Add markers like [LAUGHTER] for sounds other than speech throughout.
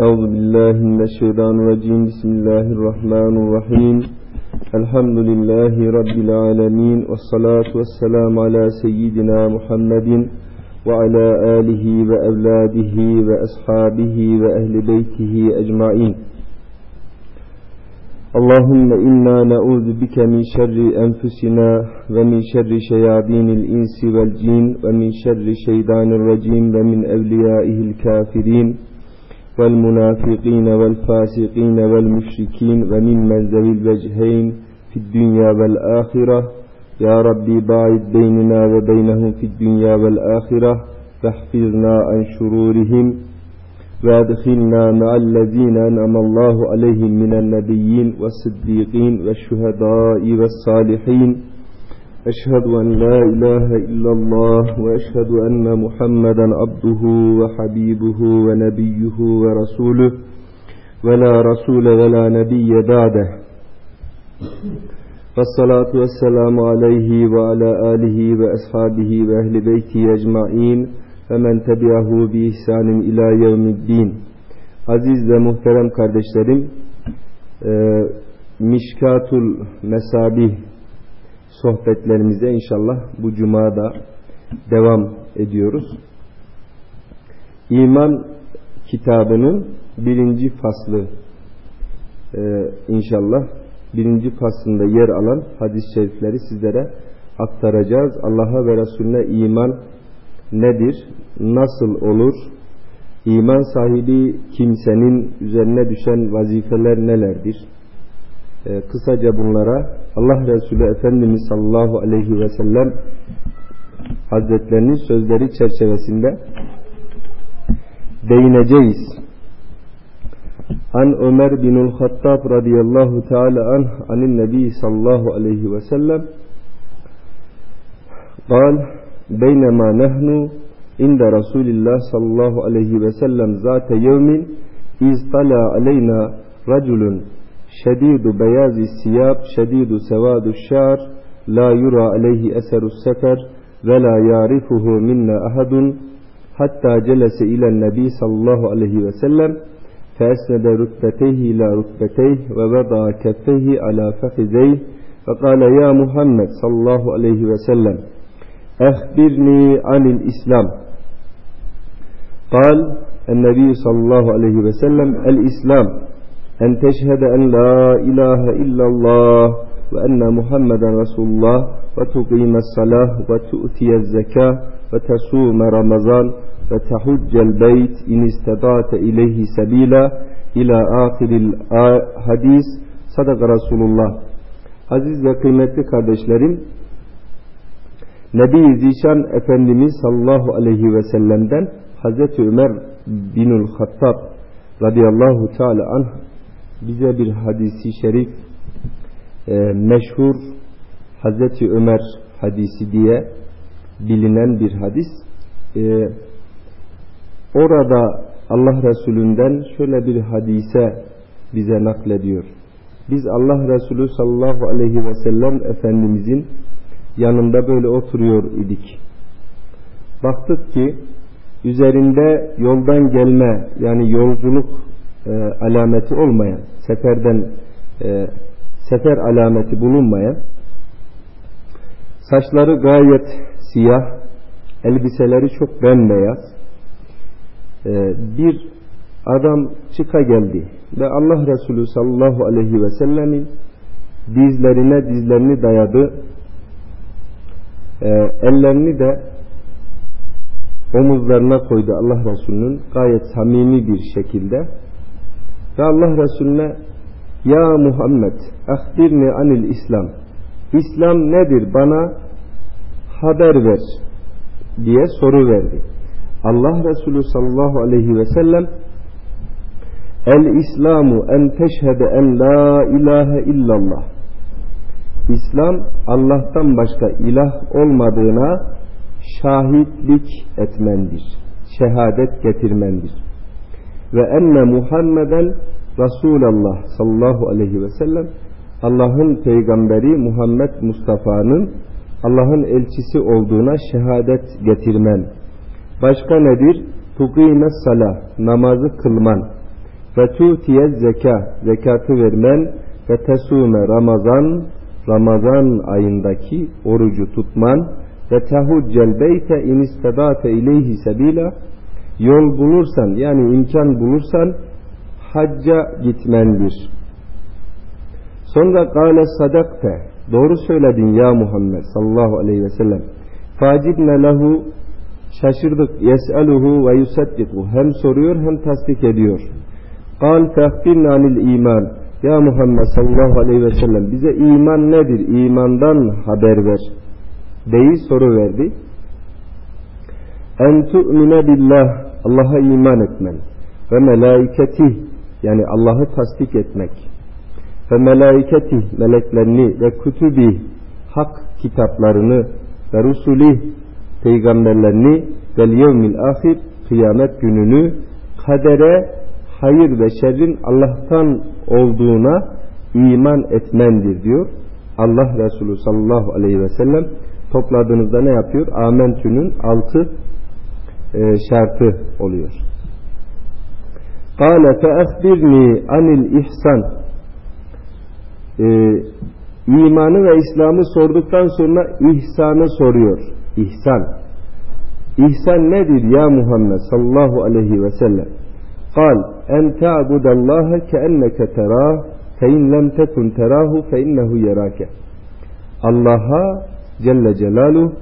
أعوذ بالله من الشيطان الرجيم بسم الله الرحمن الرحيم الحمد لله رب العالمين والصلاة والسلام على سيدنا محمد وعلى آله وأولاده وأصحابه وأهل بيته أجمعين اللهم إنا نعوذ بك من شر أنفسنا ومن شر شياطين الإنس والجين ومن شر الشيطان الرجيم ومن أوليائه الكافرين والمنافقين والفاسقين والمشركين ومن ذوي الوجهين في الدنيا والآخرة. يا ربي باعد بيننا وبينهم في الدنيا والآخرة فاحفظنا عن شرورهم وادخلنا مع الذين أنعم الله عليهم من النبيين والصديقين والشهداء والصالحين. أشهد أن لا إله إلا الله وأشهد أن محمدا عبده وحبيبه ونبيه ورسوله ولا رسول ولا نبي بعده والصلاة والسلام عليه وعلى آله وأصحابه وأهل بيته أجمعين Hemen tebiahu bi ihsanin ila yevmiddin. Aziz ve muhterem kardeşlerim, e, Mişkatul Mesabih sohbetlerimize inşallah bu cumada devam ediyoruz. İman kitabının birinci faslı e, inşallah birinci faslında yer alan hadis-i şerifleri sizlere aktaracağız. Allah'a ve Resulüne iman nedir? Nasıl olur? İman sahibi kimsenin üzerine düşen vazifeler nelerdir? Ee, kısaca bunlara Allah Resulü Efendimiz sallallahu aleyhi ve sellem Hazretlerinin sözleri çerçevesinde değineceğiz. An Ömer binul Hattab radıyallahu teala anh anin nebi sallallahu aleyhi ve sellem قال بينما نحن عند رسول الله صلى الله عليه وسلم ذات يوم إذ طلع علينا رجل شديد بياض الثياب شديد سواد الشعر لا يرى عليه أثر السفر ولا يعرفه منا أحد. حتى جلس إلى النبي صلى الله عليه وسلم فأسند ركبتيه إلى ركبتيه ووضع كفيه على فخذيه فقال يا محمد صلى الله عليه وسلم أخبرني عن الإسلام. قال النبي صلى الله عليه وسلم الإسلام أن تشهد أن لا إله إلا الله وأن محمدا رسول الله وتقيم الصلاة وتؤتي الزكاة وتصوم رمضان وتحج البيت إن استطعت إليه سبيلا إلى آخر الحديث صدق رسول الله Aziz ve kıymetli kardeşlerim Nebi Zişan Efendimiz sallallahu aleyhi ve sellem'den Hazreti Ömer binul Hattab radıyallahu teala anh bize bir hadisi şerif e, meşhur Hazreti Ömer hadisi diye bilinen bir hadis. E, orada Allah Resulü'nden şöyle bir hadise bize naklediyor. Biz Allah Resulü sallallahu aleyhi ve sellem Efendimizin yanında böyle oturuyor idik. Baktık ki üzerinde yoldan gelme yani yolculuk e, alameti olmayan, seferden e, sefer alameti bulunmayan, saçları gayet siyah, elbiseleri çok bembeyaz, e, bir adam çıka geldi ve Allah Resulü sallallahu aleyhi ve sellemin dizlerine dizlerini dayadı, e, ellerini de omuzlarına koydu Allah Resulü'nün gayet samimi bir şekilde ve Allah Resulüne Ya Muhammed ahbirni anil İslam İslam nedir bana haber ver diye soru verdi. Allah Resulü sallallahu aleyhi ve sellem El İslamu en teşhede en la ilahe illallah İslam Allah'tan başka ilah olmadığına şahitlik etmendir. Şehadet getirmendir. Ve enne Muhammeden Resulallah sallallahu aleyhi ve sellem Allah'ın peygamberi Muhammed Mustafa'nın Allah'ın elçisi olduğuna şehadet getirmen. Başka nedir? Tukime salah, namazı kılman. ve tu'tiye zeka zekatı vermen ve tesume Ramazan Ramazan ayındaki orucu tutman ve tehuccel beyte in istedate ileyhi sebila yol bulursan yani imkan bulursan hacca gitmendir. Sonra kâle sadakte doğru söyledin ya Muhammed sallallahu aleyhi ve sellem facibne lehu şaşırdık yes'eluhu ve yusaddiku hem soruyor hem tasdik ediyor. Kal fehbirne anil iman ya Muhammed sallallahu aleyhi ve sellem bize iman nedir? İmandan haber ver. Değil soru verdi. En tu'mine billah Allah'a iman etmen ve melaiketi yani Allah'ı tasdik etmek ve melaiketi meleklerini ve kütübi hak kitaplarını ve rusuli peygamberlerini ve yevmil ahir kıyamet gününü kadere hayır ve şerrin Allah'tan olduğuna iman etmendir diyor. Allah Resulü sallallahu aleyhi ve sellem topladığınızda ne yapıyor? Amentü'nün altı şartı oluyor. Kale feehbirni anil ihsan e, imanı ve İslam'ı sorduktan sonra ihsanı soruyor. İhsan. İhsan nedir ya Muhammed sallallahu aleyhi ve sellem? قال أن تعبد الله كأنك تراه فإن لم تكن تراه فإنه يراك Allah'a Celle Celaluhu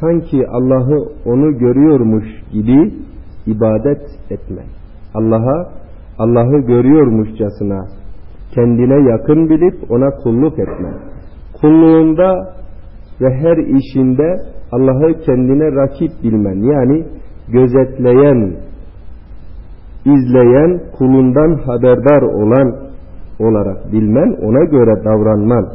sanki Allah'ı onu görüyormuş gibi ibadet etme. Allah'a Allah'ı görüyormuşçasına kendine yakın bilip ona kulluk etme. Kulluğunda ve her işinde Allah'ı kendine rakip bilmen yani gözetleyen, izleyen, kulundan haberdar olan olarak bilmen, ona göre davranman.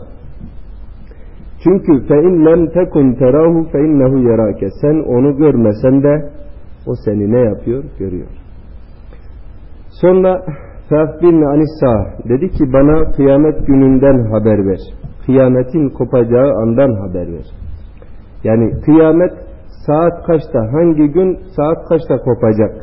Çünkü fe in lem tekun terahu fe innehu yerake. Sen onu görmesen de o seni ne yapıyor? Görüyor. Sonra Fehbirni Anissa dedi ki bana kıyamet gününden haber ver. Kıyametin kopacağı andan haber ver. Yani kıyamet saat kaçta, hangi gün saat kaçta kopacak?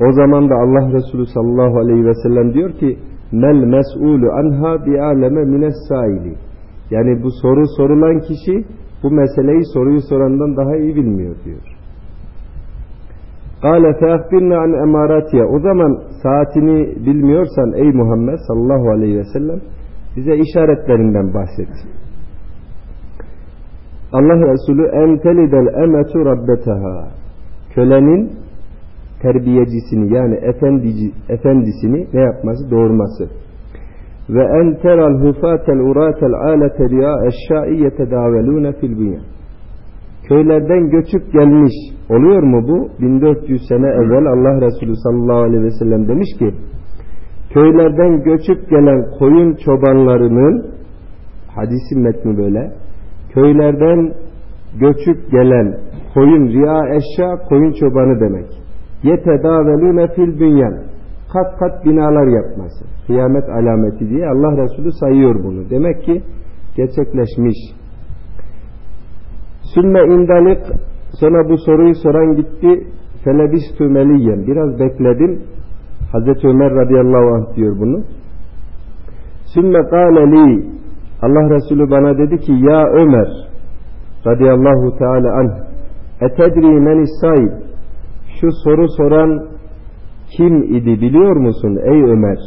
O zaman da Allah Resulü sallallahu aleyhi ve sellem diyor ki mel mes'ulu anha bi aleme mines saili yani bu soru sorulan kişi bu meseleyi soruyu sorandan daha iyi bilmiyor diyor. Kale feakbirne an emaratiye. O zaman saatini bilmiyorsan ey Muhammed sallallahu aleyhi ve sellem bize işaretlerinden bahset. Allah Resulü en telidel emetu rabbeteha. Kölenin terbiyecisini yani efendici, efendisini ne yapması? Doğurması. Ve en teral hufatel uratel alete riya eşşai yetedavelune fil bünye. Köylerden göçüp gelmiş oluyor mu bu? 1400 sene evvel Allah Resulü sallallahu aleyhi ve sellem demiş ki köylerden göçüp gelen koyun çobanlarının hadisin metni böyle köylerden göçüp gelen koyun riya eşya koyun çobanı demek yetedavelune fil bünyen kat kat binalar yapması. Kıyamet alameti diye Allah Resulü sayıyor bunu. Demek ki gerçekleşmiş. Sümme indalik sonra bu soruyu soran gitti felebistü meliyen. Biraz bekledim. Hazreti Ömer radıyallahu anh diyor bunu. Sümme kâle Allah Resulü bana dedi ki ya Ömer radıyallahu teala anh etedri men şu soru soran kim idi biliyor musun ey Ömer?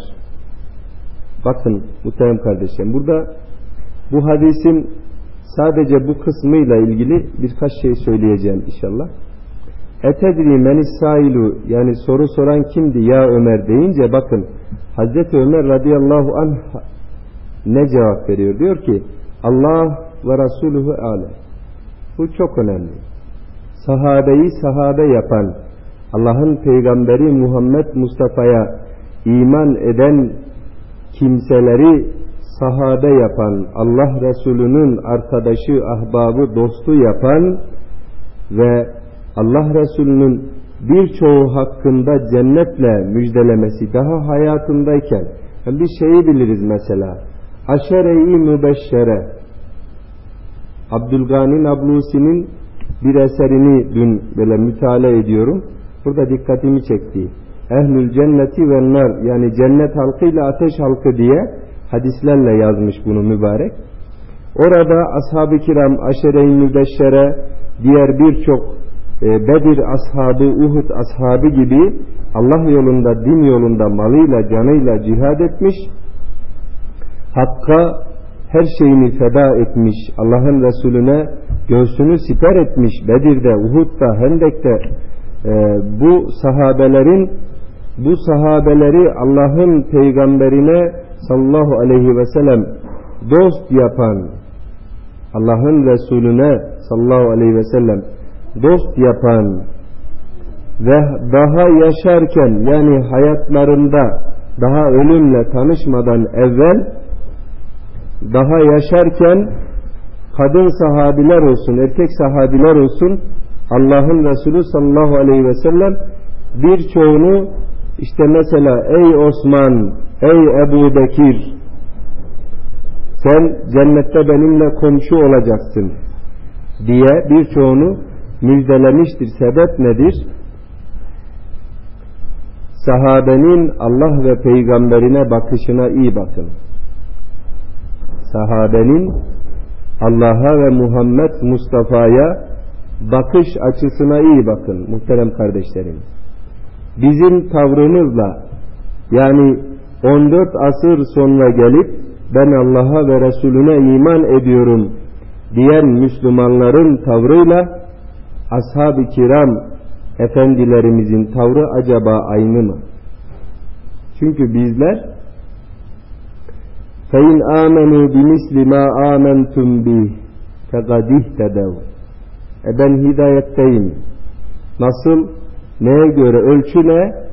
Bakın muhterem kardeşim burada bu hadisin sadece bu kısmıyla ilgili birkaç şey söyleyeceğim inşallah. Etedri menisailu yani soru soran kimdi ya Ömer deyince bakın Hazreti Ömer radıyallahu anh ne cevap veriyor? Diyor ki Allah ve Resuluhu alem. Bu çok önemli. Sahabeyi sahabe yapan Allah'ın peygamberi Muhammed Mustafa'ya iman eden kimseleri sahabe yapan, Allah Resulü'nün arkadaşı, ahbabı, dostu yapan ve Allah Resulü'nün birçoğu hakkında cennetle müjdelemesi daha hayatındayken yani bir şeyi biliriz mesela aşere-i mübeşşere Abdülgani Nablusi'nin bir eserini dün böyle mütala ediyorum. Burada dikkatimi çekti. ehlül cenneti ve nar yani cennet halkı ile ateş halkı diye hadislerle yazmış bunu mübarek. Orada ashab-ı kiram, aşere-i mübeşşere, diğer birçok e, Bedir ashabı, Uhud ashabı gibi Allah yolunda, din yolunda malıyla, canıyla cihad etmiş. Hakka her şeyini feda etmiş. Allah'ın Resulüne göğsünü siper etmiş. Bedir'de, Uhud'da, Hendek'te bu sahabelerin bu sahabeleri Allah'ın peygamberine sallallahu aleyhi ve sellem dost yapan Allah'ın Resulüne sallallahu aleyhi ve sellem dost yapan ve daha yaşarken yani hayatlarında daha ölümle tanışmadan evvel daha yaşarken kadın sahabiler olsun, erkek sahabiler olsun Allah'ın Resulü sallallahu aleyhi ve sellem birçoğunu işte mesela ey Osman, ey Ebu Bekir sen cennette benimle komşu olacaksın diye birçoğunu müjdelemiştir. Sebep nedir? Sahabenin Allah ve peygamberine bakışına iyi bakın. Sahabenin Allah'a ve Muhammed Mustafa'ya bakış açısına iyi bakın muhterem kardeşlerim. Bizim tavrımızla yani 14 asır sonra gelip ben Allah'a ve Resulüne iman ediyorum diyen Müslümanların tavrıyla ashab-ı kiram efendilerimizin tavrı acaba aynı mı? Çünkü bizler فَاِنْ آمَنُوا بِمِسْلِ مَا آمَنْتُمْ بِهِ فَقَدْ اِهْتَدَوْا E ben hidayetteyim. Nasıl? Neye göre? Ölçü ne?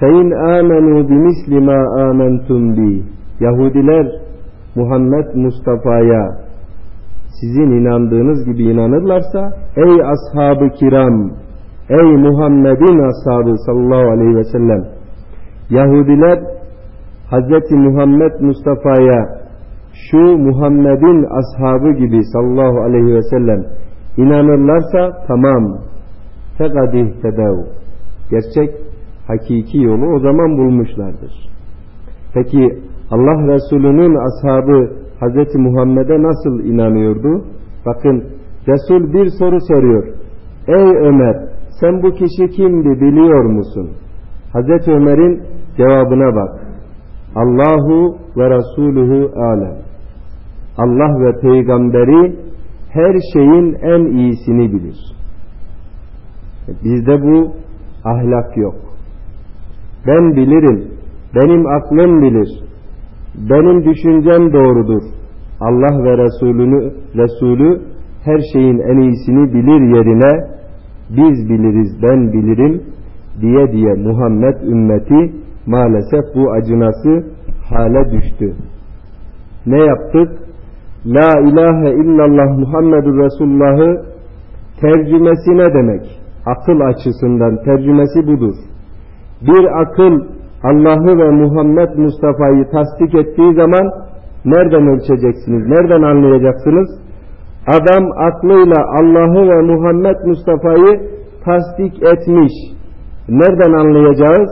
فَاِنْ آمَنُوا بِمِسْلِ مَا آمَنْتُمْ بِهِ Yahudiler Muhammed Mustafa'ya sizin inandığınız gibi inanırlarsa ey ashab-ı kiram ey Muhammed'in ashabı sallallahu aleyhi ve sellem Yahudiler Hz. Muhammed Mustafa'ya şu Muhammed'in ashabı gibi sallallahu aleyhi ve sellem inanırlarsa tamam fekadih tedav gerçek hakiki yolu o zaman bulmuşlardır. Peki Allah Resulü'nün ashabı Hz. Muhammed'e nasıl inanıyordu? Bakın Resul bir soru soruyor. Ey Ömer sen bu kişi kimdi biliyor musun? Hz. Ömer'in cevabına bak. Allahu ve Resuluhu alem. Allah ve peygamberi her şeyin en iyisini bilir. Bizde bu ahlak yok. Ben bilirim, benim aklım bilir, benim düşüncem doğrudur. Allah ve Resulünü, Resulü her şeyin en iyisini bilir yerine biz biliriz ben bilirim diye diye Muhammed ümmeti maalesef bu acınası hale düştü. Ne yaptık? La ilahe illallah Muhammedur Resulullah'ı tercümesi ne demek? Akıl açısından tercümesi budur. Bir akıl Allah'ı ve Muhammed Mustafa'yı tasdik ettiği zaman nereden ölçeceksiniz? Nereden anlayacaksınız? Adam aklıyla Allah'ı ve Muhammed Mustafa'yı tasdik etmiş. Nereden anlayacağız?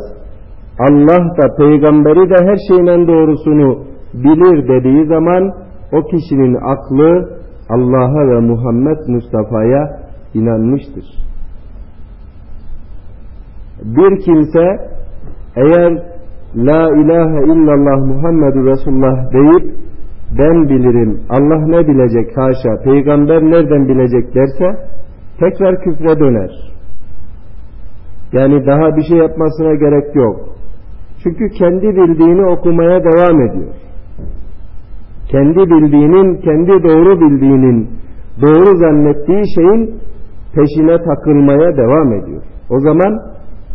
Allah da peygamberi de her şeyin en doğrusunu bilir dediği zaman o kişinin aklı Allah'a ve Muhammed Mustafa'ya inanmıştır. Bir kimse eğer La ilahe illallah Muhammedur Resulullah deyip ben bilirim Allah ne bilecek haşa peygamber nereden bilecek derse tekrar küfre döner. Yani daha bir şey yapmasına gerek yok. Çünkü kendi bildiğini okumaya devam ediyor Kendi bildiğinin, kendi doğru bildiğinin, doğru zannettiği şeyin peşine takılmaya devam ediyor. O zaman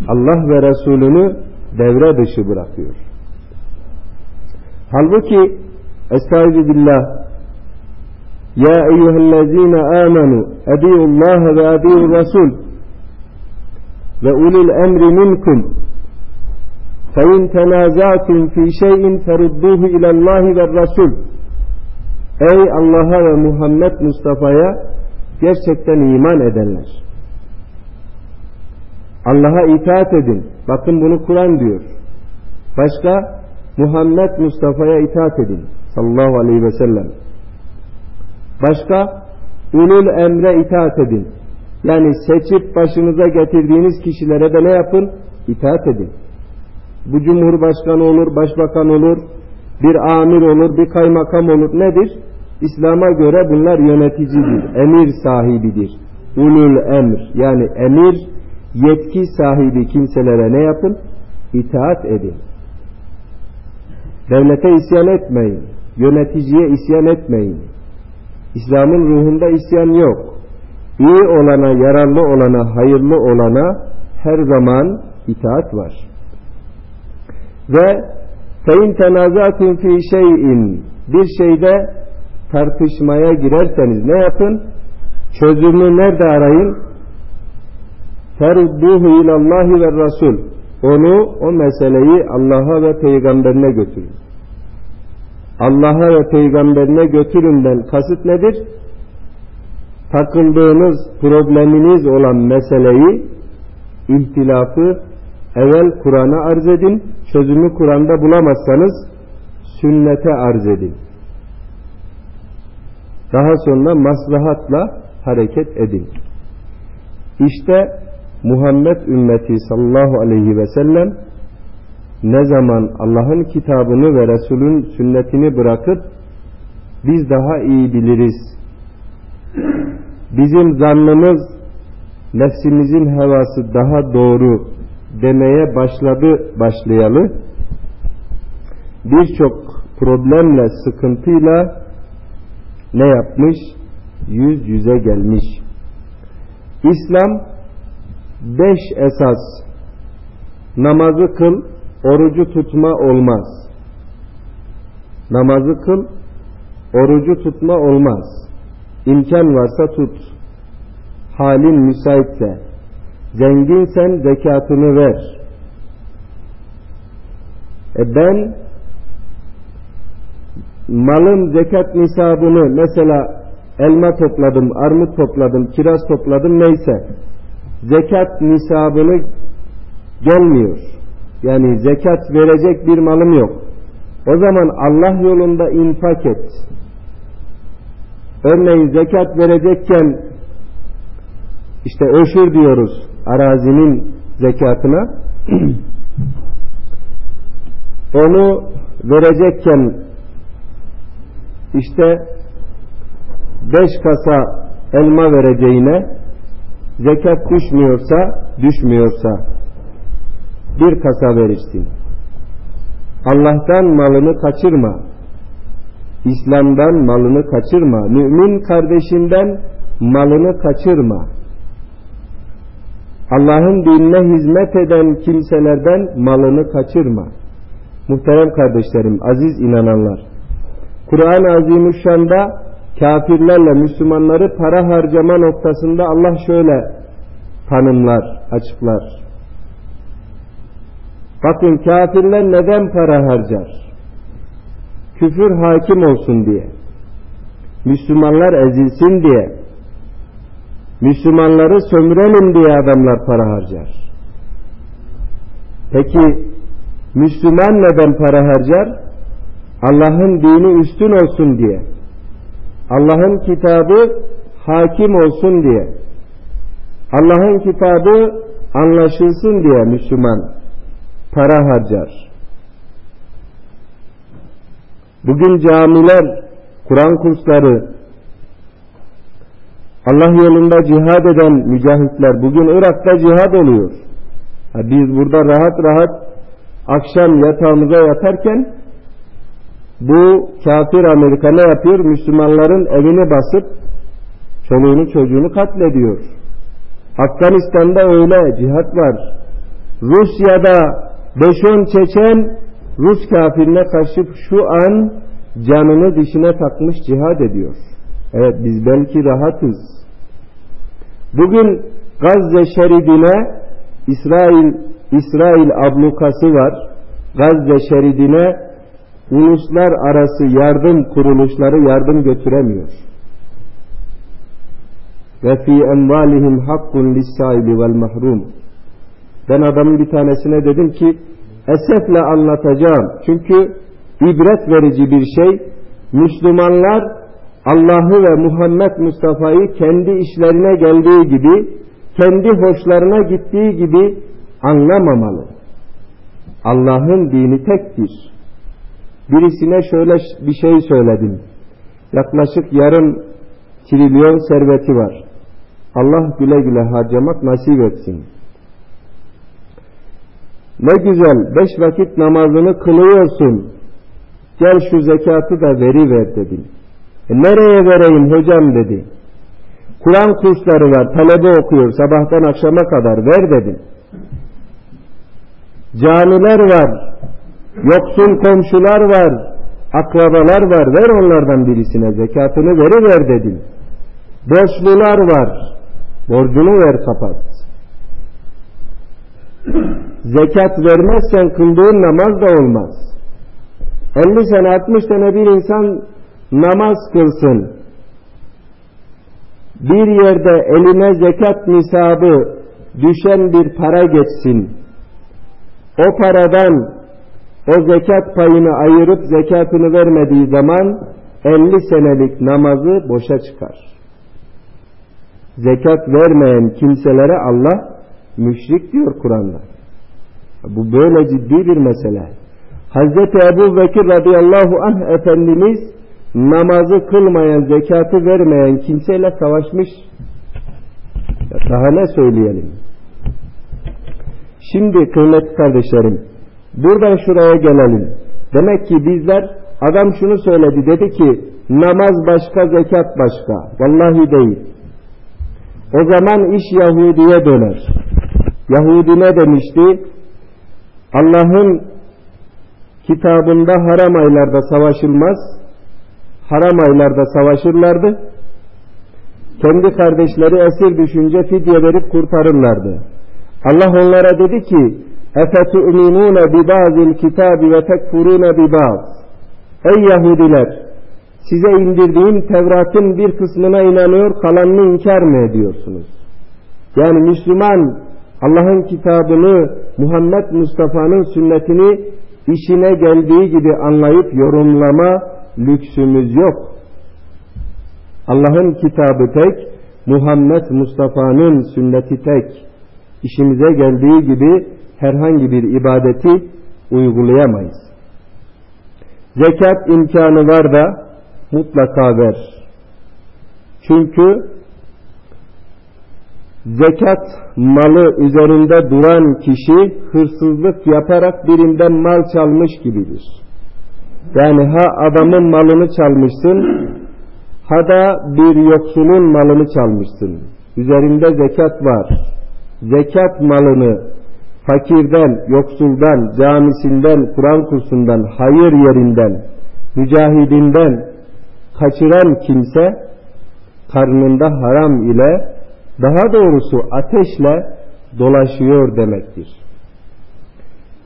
Allah ve Resulünü devre dışı bırakıyor. Halbuki Estaizu billah Ya eyyühellezine amenu ediyullah ve ediyur rasul ve ulil emri minkum فَاِنْ تَنَازَعْتُمْ ف۪ي شَيْءٍ فَرُدُّوهُ اِلَى اللّٰهِ وَالرَّسُولِ Ey Allah'a ve Muhammed Mustafa'ya gerçekten iman edenler. Allah'a itaat edin. Bakın bunu Kur'an diyor. Başka Muhammed Mustafa'ya itaat edin. Sallallahu aleyhi ve sellem. Başka ulul emre itaat edin. Yani seçip başınıza getirdiğiniz kişilere de ne yapın? İtaat edin. Bu cumhurbaşkanı olur, başbakan olur, bir amir olur, bir kaymakam olur. Nedir? İslam'a göre bunlar yöneticidir, emir sahibidir. Ulul emr yani emir yetki sahibi kimselere ne yapın? İtaat edin. Devlete isyan etmeyin. Yöneticiye isyan etmeyin. İslam'ın ruhunda isyan yok. İyi olana, yararlı olana, hayırlı olana her zaman itaat var. Ve فَاِنْ تَنَازَاتُمْ ف۪ي شَيْءٍ Bir şeyde tartışmaya girerseniz ne yapın? Çözümü nerede arayın? Ferudduhu ilallahi ve rasul. Onu, o meseleyi Allah'a ve peygamberine götürün. Allah'a ve peygamberine götüründen kasıt nedir? Takıldığınız probleminiz olan meseleyi, ihtilafı evvel Kur'an'a arz edin. Çözümü Kur'an'da bulamazsanız sünnete arz edin. Daha sonra maslahatla hareket edin. İşte Muhammed ümmeti sallallahu aleyhi ve sellem ne zaman Allah'ın kitabını ve Resul'ün sünnetini bırakıp biz daha iyi biliriz. Bizim zannımız nefsimizin hevası daha doğru demeye başladı başlayalı. Birçok problemle, sıkıntıyla ne yapmış? Yüz yüze gelmiş. İslam beş esas namazı kıl, orucu tutma olmaz. Namazı kıl, orucu tutma olmaz. İmkan varsa tut. Halin müsaitse. Zenginsen zekatını ver. E ben malın zekat nisabını mesela elma topladım, armut topladım, kiraz topladım neyse zekat nisabını gelmiyor. Yani zekat verecek bir malım yok. O zaman Allah yolunda infak et. Örneğin zekat verecekken işte öşür diyoruz arazinin zekatına. [CLEARS THROAT] Onu verecekken işte beş kasa elma vereceğine zekat düşmüyorsa düşmüyorsa bir kasa verirsin. Allah'tan malını kaçırma. İslam'dan malını kaçırma. Mümin kardeşinden malını kaçırma. Allah'ın dinine hizmet eden kimselerden malını kaçırma. Muhterem kardeşlerim, aziz inananlar. Kur'an-ı Azimüşşan'da kafirlerle Müslümanları para harcama noktasında Allah şöyle tanımlar, açıklar. Bakın kafirler neden para harcar? Küfür hakim olsun diye. Müslümanlar ezilsin diye. Müslümanları sömürelim diye adamlar para harcar. Peki Müslüman neden para harcar? Allah'ın dini üstün olsun diye. Allah'ın kitabı hakim olsun diye. Allah'ın kitabı anlaşılsın diye Müslüman para harcar. Bugün camiler, Kur'an kursları, Allah yolunda cihad eden mücahitler, bugün Irak'ta cihad oluyor. Biz burada rahat rahat akşam yatağımıza yatarken bu kafir Amerika ne yapıyor? Müslümanların evini basıp çoluğunu çocuğunu katlediyor. Afganistan'da öyle cihat var. Rusya'da 5-10 Çeçen Rus kafirine karşı şu an canını dişine takmış cihad ediyor. Evet biz belki rahatız. Bugün Gazze şeridine İsrail İsrail ablukası var. Gazze şeridine uluslar arası yardım kuruluşları yardım götüremiyor. Ve fi emvalihim hakkun lissaili vel mahrum. Ben adamın bir tanesine dedim ki esefle anlatacağım. Çünkü ibret verici bir şey. Müslümanlar Allah'ı ve Muhammed Mustafa'yı kendi işlerine geldiği gibi, kendi hoşlarına gittiği gibi anlamamalı. Allah'ın dini tektir. Birisine şöyle bir şey söyledim. Yaklaşık yarım trilyon serveti var. Allah güle güle harcamak nasip etsin. Ne güzel beş vakit namazını kılıyorsun. Gel şu zekatı da veri ver dedim. E nereye vereyim hocam dedi. Kur'an kursları var, talebe okuyor sabahtan akşama kadar ver dedim. Camiler var, yoksul komşular var, akrabalar var, ver onlardan birisine zekatını veri ver dedim. Borçlular var, borcunu ver kapat. Zekat vermezsen kıldığın namaz da olmaz. 50 sene 60 sene bir insan namaz kılsın. Bir yerde eline zekat nisabı düşen bir para geçsin. O paradan o zekat payını ayırıp zekatını vermediği zaman 50 senelik namazı boşa çıkar. Zekat vermeyen kimselere Allah müşrik diyor Kur'an'da. Bu böyle ciddi bir mesele. Hazreti Ebu Bekir radıyallahu anh Efendimiz namazı kılmayan, zekatı vermeyen kimseyle savaşmış. Daha ne söyleyelim? Şimdi kıymetli kardeşlerim, buradan şuraya gelelim. Demek ki bizler, adam şunu söyledi, dedi ki, namaz başka, zekat başka. Vallahi değil. O zaman iş Yahudi'ye döner. Yahudi ne demişti? Allah'ın kitabında haram aylarda savaşılmaz, haram aylarda savaşırlardı. Kendi kardeşleri esir düşünce fidye verip kurtarırlardı. Allah onlara dedi ki اَفَتُؤْمِنُونَ بِبَعْضِ الْكِتَابِ وَتَكْفُرُونَ بِبَعْضِ Ey Yahudiler! Size indirdiğim Tevrat'ın bir kısmına inanıyor, kalanını inkar mı ediyorsunuz? Yani Müslüman Allah'ın kitabını, Muhammed Mustafa'nın sünnetini işine geldiği gibi anlayıp yorumlama lüksümüz yok. Allah'ın kitabı tek, Muhammed Mustafa'nın sünneti tek. İşimize geldiği gibi herhangi bir ibadeti uygulayamayız. Zekat imkanı var da mutlaka ver. Çünkü zekat malı üzerinde duran kişi hırsızlık yaparak birinden mal çalmış gibidir. Yani ha adamın malını çalmışsın ha da bir yoksulun malını çalmışsın. Üzerinde zekat var. Zekat malını fakirden, yoksuldan, camisinden, Kur'an kursundan, hayır yerinden, mücahidinden kaçıran kimse karnında haram ile daha doğrusu ateşle dolaşıyor demektir.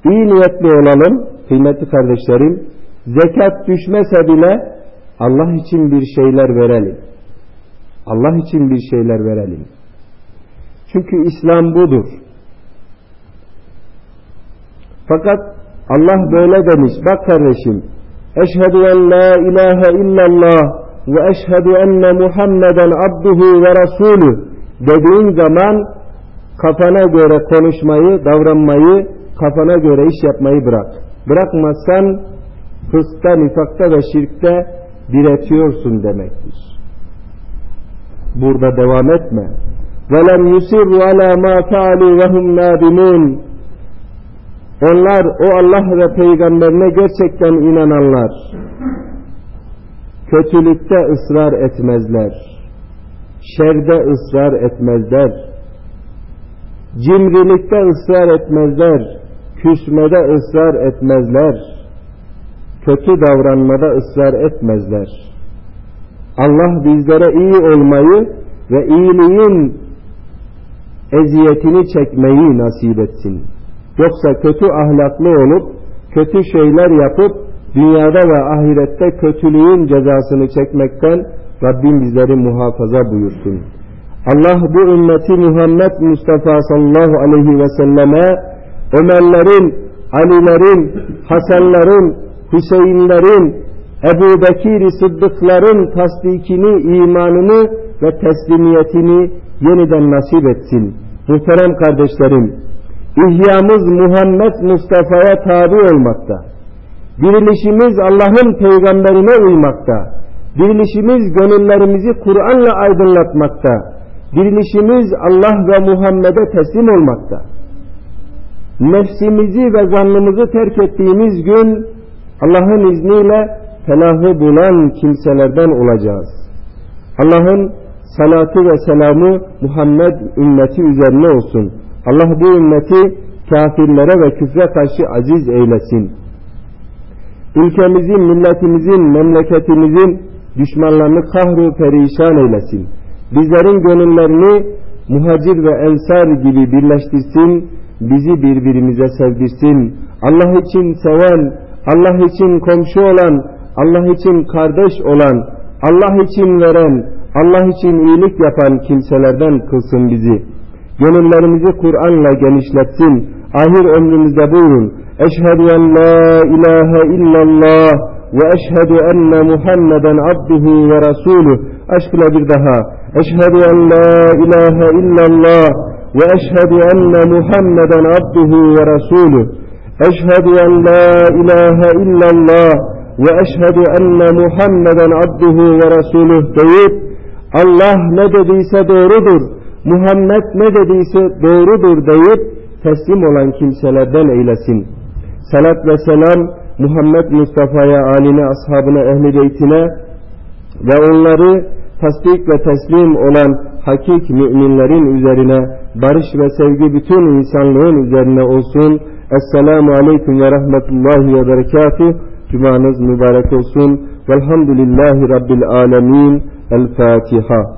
İyi niyetli olalım kıymetli kardeşlerim. Zekat düşmese bile Allah için bir şeyler verelim. Allah için bir şeyler verelim. Çünkü İslam budur. Fakat Allah böyle demiş. Bak kardeşim. Eşhedü en la ilahe illallah ve eşhedü enne Muhammeden abduhu ve rasulü dediğin zaman kafana göre konuşmayı, davranmayı, kafana göre iş yapmayı bırak. Bırakmazsan fıska, nifakta ve şirkte diretiyorsun demektir. Burada devam etme. وَلَمْ يُسِرُّ عَلَى مَا فَعَلُوا وَهُمْ نَادِمُونَ onlar o Allah ve peygamberine gerçekten inananlar kötülükte ısrar etmezler. Şerde ısrar etmezler. Cimrilikte ısrar etmezler. Küsmede ısrar etmezler. Kötü davranmada ısrar etmezler. Allah bizlere iyi olmayı ve iyiliğin eziyetini çekmeyi nasip etsin. Yoksa kötü ahlaklı olup kötü şeyler yapıp dünyada ve ahirette kötülüğün cezasını çekmekten Rabbim bizleri muhafaza buyursun. Allah bu ümmeti Muhammed Mustafa sallallahu aleyhi ve selleme Ömerlerin, Alilerin, Hasanların, Hüseyinlerin, Ebu Bekir Sıddıkların tasdikini, imanını ve teslimiyetini yeniden nasip etsin. Muhterem kardeşlerim, İhyamız Muhammed Mustafa'ya tabi olmakta. Dirilişimiz Allah'ın peygamberine uymakta. Dirilişimiz gönüllerimizi Kur'an'la aydınlatmakta. Dirilişimiz Allah ve Muhammed'e teslim olmakta. Nefsimizi ve zannımızı terk ettiğimiz gün Allah'ın izniyle felahı bulan kimselerden olacağız. Allah'ın salatı ve selamı Muhammed ümmeti üzerine olsun. Allah bu ümmeti kafirlere ve küfre karşı aziz eylesin. Ülkemizin, milletimizin, memleketimizin düşmanlarını kahru perişan eylesin. Bizlerin gönüllerini muhacir ve ensar gibi birleştirsin, bizi birbirimize sevdirsin. Allah için seven, Allah için komşu olan, Allah için kardeş olan, Allah için veren, Allah için iyilik yapan kimselerden kılsın bizi. Gönüllerimizi Kur'an'la genişletsin. Ahir ömrümüzde buyurun. Eşhedü en la ilahe illallah ve eşhedü enne Muhammeden abduhu ve rasuluh. Aşkla bir daha. Eşhedü en la ilahe illallah ve eşhedü enne Muhammeden abduhu ve rasuluh. Eşhedü en la ilahe illallah ve eşhedü enne Muhammeden abduhu ve rasuluh deyip Allah ne dediyse doğrudur, Muhammed ne dediyse doğrudur deyip teslim olan kimselerden eylesin. Salat ve selam Muhammed Mustafa'ya, aline, ashabına, ehli beytine ve onları tasdik ve teslim olan hakik müminlerin üzerine barış ve sevgi bütün insanlığın üzerine olsun. Esselamu Aleyküm ve Rahmetullahi ve Berekatuh. Cumanız mübarek olsun. Velhamdülillahi Rabbil Alemin. El Fatiha.